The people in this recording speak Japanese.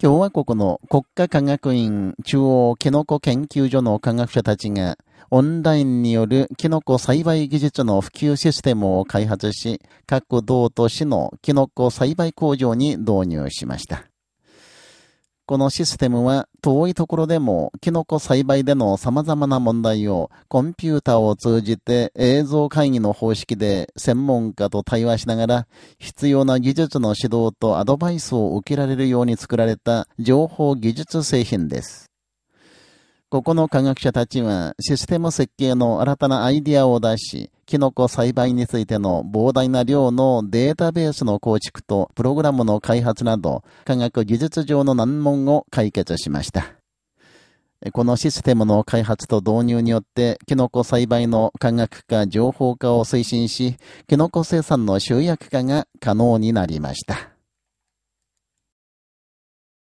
共和国の国家科学院中央キノコ研究所の科学者たちが、オンラインによるキノコ栽培技術の普及システムを開発し、各道と市のキノコ栽培工場に導入しました。このシステムは遠いところでもキノコ栽培での様々な問題をコンピューターを通じて映像会議の方式で専門家と対話しながら必要な技術の指導とアドバイスを受けられるように作られた情報技術製品です。ここの科学者たちはシステム設計の新たなアイディアを出し、キノコ栽培についての膨大な量のデータベースの構築とプログラムの開発など、科学技術上の難問を解決しました。このシステムの開発と導入によって、キノコ栽培の科学化、情報化を推進し、キノコ生産の集約化が可能になりました。